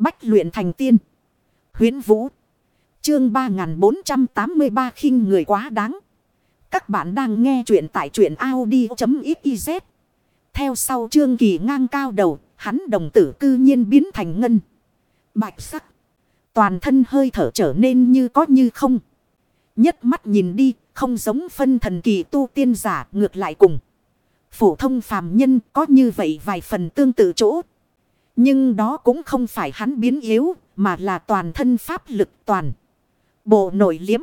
Bách luyện thành tiên. Huyến Vũ. Chương 3483 khinh người quá đáng. Các bạn đang nghe truyện tại truyện Audi.xyz. Theo sau chương kỳ ngang cao đầu, hắn đồng tử cư nhiên biến thành ngân. Bạch sắc. Toàn thân hơi thở trở nên như có như không. Nhất mắt nhìn đi, không giống phân thần kỳ tu tiên giả ngược lại cùng. Phổ thông phàm nhân có như vậy vài phần tương tự chỗ. Nhưng đó cũng không phải hắn biến yếu, mà là toàn thân pháp lực toàn. Bộ nổi liếm.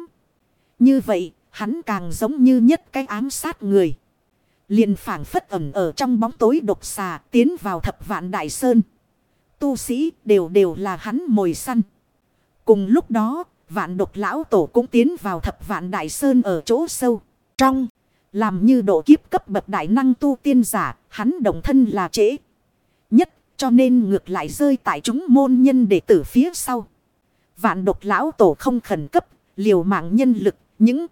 Như vậy, hắn càng giống như nhất cái ám sát người. liền phảng phất ẩm ở trong bóng tối độc xà tiến vào thập vạn đại sơn. Tu sĩ đều đều là hắn mồi săn. Cùng lúc đó, vạn độc lão tổ cũng tiến vào thập vạn đại sơn ở chỗ sâu. Trong, làm như độ kiếp cấp bậc đại năng tu tiên giả, hắn đồng thân là trễ. Cho nên ngược lại rơi tại chúng môn nhân đệ tử phía sau. Vạn độc lão tổ không khẩn cấp, liều mạng nhân lực, những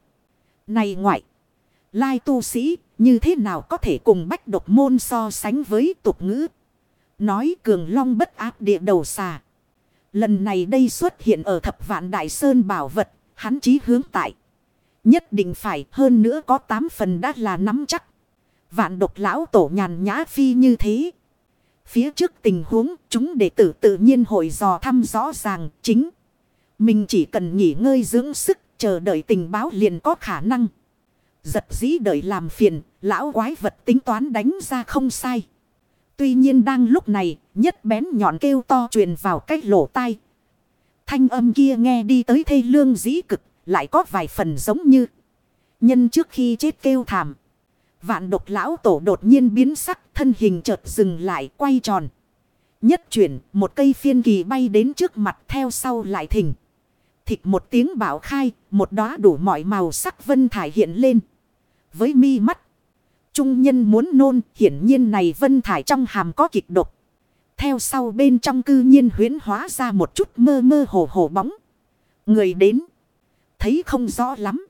này ngoại. Lai tu sĩ, như thế nào có thể cùng bách độc môn so sánh với tục ngữ. Nói cường long bất áp địa đầu xà. Lần này đây xuất hiện ở thập vạn đại sơn bảo vật, hắn chí hướng tại. Nhất định phải hơn nữa có tám phần đã là nắm chắc. Vạn độc lão tổ nhàn nhã phi như thế. Phía trước tình huống chúng đệ tử tự nhiên hội dò thăm rõ ràng chính. Mình chỉ cần nghỉ ngơi dưỡng sức chờ đợi tình báo liền có khả năng. Giật dĩ đợi làm phiền, lão quái vật tính toán đánh ra không sai. Tuy nhiên đang lúc này, nhất bén nhọn kêu to truyền vào cách lỗ tai. Thanh âm kia nghe đi tới thê lương dĩ cực, lại có vài phần giống như. Nhân trước khi chết kêu thảm. Vạn độc lão tổ đột nhiên biến sắc, thân hình chợt dừng lại, quay tròn. Nhất chuyển, một cây phiên kỳ bay đến trước mặt theo sau lại thình. Thịt một tiếng bảo khai, một đóa đủ mọi màu sắc vân thải hiện lên. Với mi mắt, trung nhân muốn nôn, hiển nhiên này vân thải trong hàm có kịch độc. Theo sau bên trong cư nhiên huyến hóa ra một chút mơ mơ hồ hồ bóng. Người đến, thấy không rõ lắm.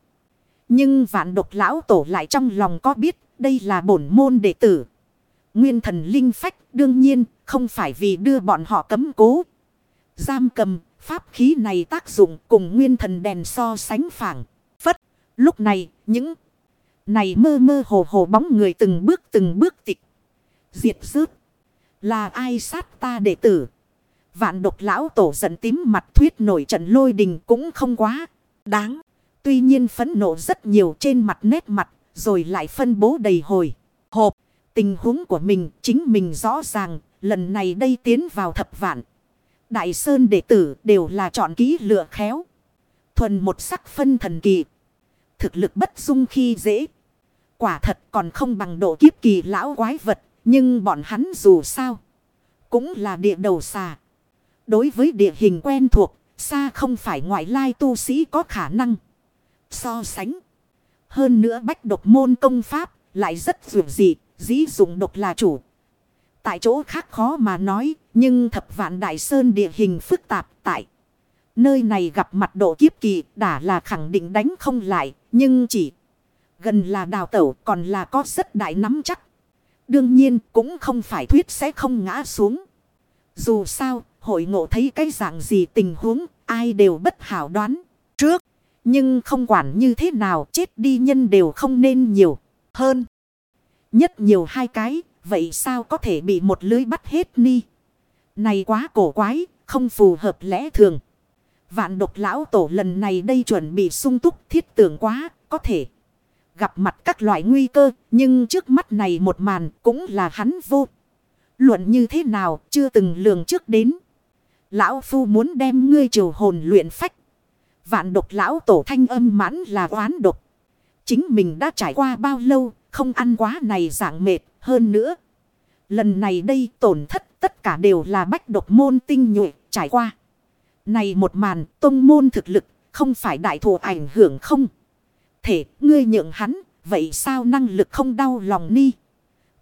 Nhưng vạn độc lão tổ lại trong lòng có biết đây là bổn môn đệ tử. Nguyên thần linh phách, đương nhiên, không phải vì đưa bọn họ cấm cố. Giam cầm, pháp khí này tác dụng cùng nguyên thần đèn so sánh phẳng. Phất lúc này, những này mơ mơ hồ hồ bóng người từng bước từng bước tịch. Diệt rớt. Là ai sát ta đệ tử? Vạn độc lão tổ giận tím mặt thuyết nổi trận lôi đình cũng không quá đáng. Tuy nhiên phấn nộ rất nhiều trên mặt nét mặt rồi lại phân bố đầy hồi. Hộp, tình huống của mình chính mình rõ ràng, lần này đây tiến vào thập vạn. Đại Sơn đệ tử đều là chọn kỹ lựa khéo. Thuần một sắc phân thần kỳ. Thực lực bất dung khi dễ. Quả thật còn không bằng độ kiếp kỳ lão quái vật. Nhưng bọn hắn dù sao. Cũng là địa đầu xà. Đối với địa hình quen thuộc. Xa không phải ngoại lai tu sĩ có khả năng. So sánh. Hơn nữa bách độc môn công pháp. Lại rất dù dị. Dĩ dụng độc là chủ. Tại chỗ khác khó mà nói. Nhưng thập vạn đại sơn địa hình phức tạp tại. Nơi này gặp mặt độ kiếp kỳ đã là khẳng định đánh không lại. Nhưng chỉ gần là đào tẩu còn là có rất đại nắm chắc. Đương nhiên cũng không phải thuyết sẽ không ngã xuống. Dù sao, hội ngộ thấy cái dạng gì tình huống, ai đều bất hảo đoán trước. Nhưng không quản như thế nào chết đi nhân đều không nên nhiều hơn. Nhất nhiều hai cái vậy sao có thể bị một lưới bắt hết ni. Này quá cổ quái, không phù hợp lẽ thường. Vạn độc lão tổ lần này đây chuẩn bị sung túc thiết tưởng quá, có thể gặp mặt các loại nguy cơ, nhưng trước mắt này một màn cũng là hắn vô. Luận như thế nào, chưa từng lường trước đến. Lão Phu muốn đem ngươi triều hồn luyện phách. Vạn độc lão tổ thanh âm mãn là oán độc. Chính mình đã trải qua bao lâu, không ăn quá này dạng mệt hơn nữa. Lần này đây tổn thất tất cả đều là bách độc môn tinh nhuệ trải qua. Này một màn tông môn thực lực không phải đại thù ảnh hưởng không. Thể ngươi nhượng hắn vậy sao năng lực không đau lòng ni.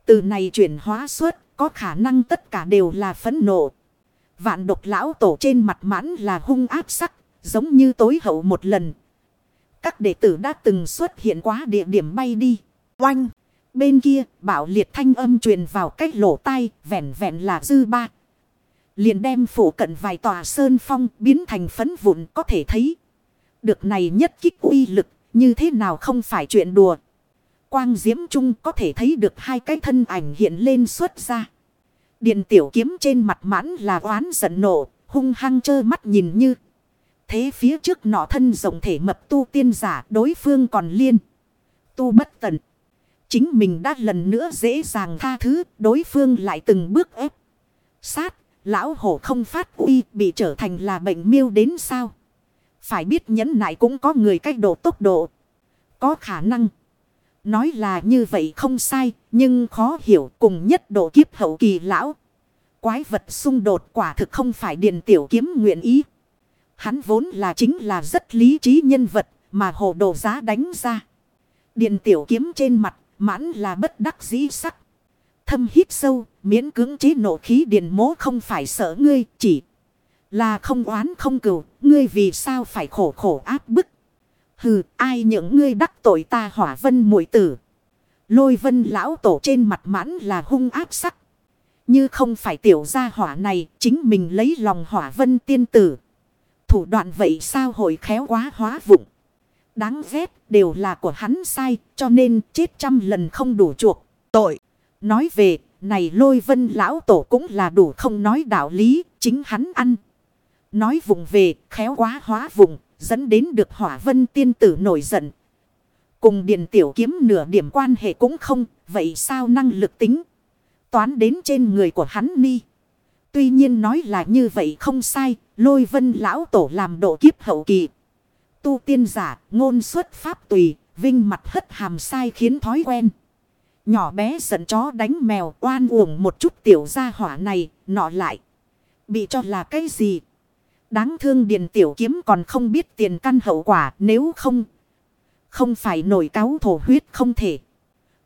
Từ này chuyển hóa suốt có khả năng tất cả đều là phấn nộ. Vạn độc lão tổ trên mặt mãn là hung áp sắc giống như tối hậu một lần. Các đệ tử đã từng xuất hiện quá địa điểm bay đi. Oanh! Bên kia, bảo liệt thanh âm truyền vào cách lỗ tai, vẹn vẹn là dư ba. Liền đem phủ cận vài tòa sơn phong biến thành phấn vụn có thể thấy. Được này nhất kích uy lực như thế nào không phải chuyện đùa. Quang diễm trung có thể thấy được hai cái thân ảnh hiện lên xuất ra. Điện tiểu kiếm trên mặt mãn là oán giận nộ, hung hăng trơ mắt nhìn như. Thế phía trước nọ thân rộng thể mập tu tiên giả đối phương còn liên. Tu bất tận. Chính mình đã lần nữa dễ dàng tha thứ, đối phương lại từng bước ép. Sát, lão hổ không phát uy bị trở thành là bệnh miêu đến sao. Phải biết nhẫn nại cũng có người cách độ tốc độ. Có khả năng. Nói là như vậy không sai, nhưng khó hiểu cùng nhất độ kiếp hậu kỳ lão. Quái vật xung đột quả thực không phải điền tiểu kiếm nguyện ý. Hắn vốn là chính là rất lý trí nhân vật mà hồ đồ giá đánh ra. Điền tiểu kiếm trên mặt mãn là bất đắc dĩ sắc. Thâm hít sâu, miễn cưỡng chế nộ khí điền mố không phải sợ ngươi, chỉ là không oán không cừu, ngươi vì sao phải khổ khổ áp bức. Hừ, ai những ngươi đắc tội ta hỏa vân muội tử. Lôi vân lão tổ trên mặt mãn là hung áp sắc. Như không phải tiểu gia hỏa này, chính mình lấy lòng hỏa vân tiên tử. Thủ đoạn vậy sao hội khéo quá hóa vụng. Đáng ghét đều là của hắn sai, cho nên chết trăm lần không đủ chuộc. Tội. Nói về, này lôi vân lão tổ cũng là đủ không nói đạo lý, chính hắn ăn. Nói vùng về, khéo quá hóa vùng, dẫn đến được hỏa vân tiên tử nổi giận. Cùng điện tiểu kiếm nửa điểm quan hệ cũng không, vậy sao năng lực tính? Toán đến trên người của hắn ni. Tuy nhiên nói là như vậy không sai, lôi vân lão tổ làm độ kiếp hậu kỳ. Tu tiên giả, ngôn xuất pháp tùy, vinh mặt hất hàm sai khiến thói quen. Nhỏ bé giận chó đánh mèo oan uổng một chút tiểu gia hỏa này, nọ lại. Bị cho là cái gì? Đáng thương điền tiểu kiếm còn không biết tiền căn hậu quả nếu không. Không phải nổi cáo thổ huyết không thể.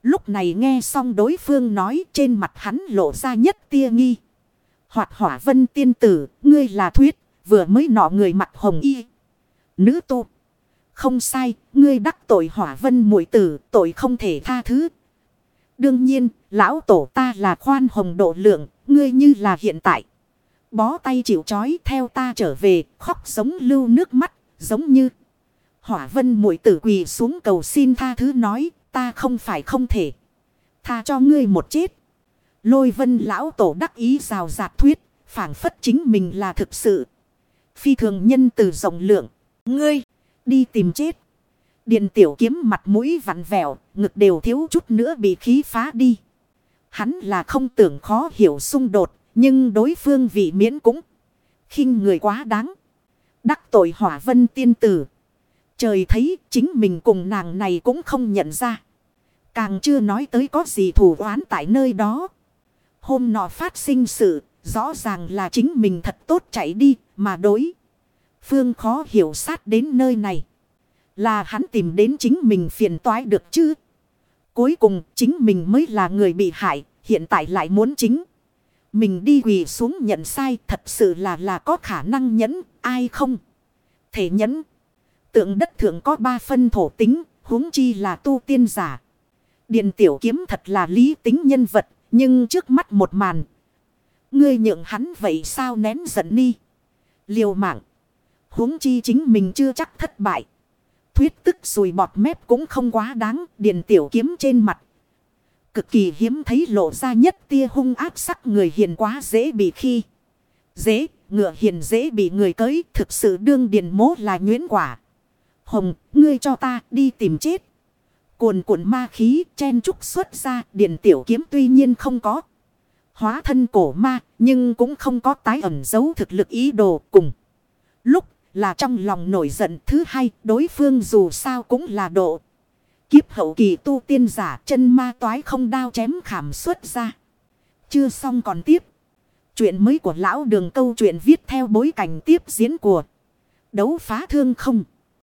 Lúc này nghe xong đối phương nói trên mặt hắn lộ ra nhất tia nghi. Hoạt hỏa vân tiên tử, ngươi là thuyết, vừa mới nọ người mặt hồng y. Nữ tu. Không sai, ngươi đắc tội hỏa vân muội tử, tội không thể tha thứ. Đương nhiên, lão tổ ta là khoan hồng độ lượng, ngươi như là hiện tại. Bó tay chịu chói theo ta trở về, khóc giống lưu nước mắt, giống như. Hỏa vân muội tử quỳ xuống cầu xin tha thứ nói, ta không phải không thể. Tha cho ngươi một chết. Lôi vân lão tổ đắc ý rào rạt thuyết, phản phất chính mình là thực sự. Phi thường nhân từ rộng lượng, ngươi, đi tìm chết. Điện tiểu kiếm mặt mũi vặn vẹo, ngực đều thiếu chút nữa bị khí phá đi. Hắn là không tưởng khó hiểu xung đột, nhưng đối phương vị miễn cũng khinh người quá đáng. Đắc tội hỏa vân tiên tử. Trời thấy chính mình cùng nàng này cũng không nhận ra. Càng chưa nói tới có gì thủ oán tại nơi đó. Hôm nọ phát sinh sự, rõ ràng là chính mình thật tốt chạy đi, mà đối. Phương khó hiểu sát đến nơi này. Là hắn tìm đến chính mình phiền toái được chứ. Cuối cùng chính mình mới là người bị hại, hiện tại lại muốn chính. Mình đi quỳ xuống nhận sai thật sự là là có khả năng nhẫn, ai không? Thể nhẫn. Tượng đất thượng có ba phân thổ tính, huống chi là tu tiên giả. Điện tiểu kiếm thật là lý tính nhân vật, nhưng trước mắt một màn. Ngươi nhượng hắn vậy sao nén giận ni. Liều mạng. huống chi chính mình chưa chắc thất bại. Thuyết tức sùi bọt mép cũng không quá đáng, điền tiểu kiếm trên mặt cực kỳ hiếm thấy lộ ra nhất tia hung áp sắc người hiền quá dễ bị khi. Dễ, ngựa hiền dễ bị người cưới, thực sự đương điền mố là nhuyễn quả. Hồng, ngươi cho ta đi tìm chết. Cuồn cuộn ma khí chen trúc xuất ra, điền tiểu kiếm tuy nhiên không có. Hóa thân cổ ma, nhưng cũng không có tái ẩn giấu thực lực ý đồ cùng. Lúc là trong lòng nổi giận thứ hai, đối phương dù sao cũng là độ. Kiếp hậu kỳ tu tiên giả chân ma toái không đao chém khảm xuất ra. Chưa xong còn tiếp. Chuyện mới của lão đường câu chuyện viết theo bối cảnh tiếp diễn của đấu phá thương không.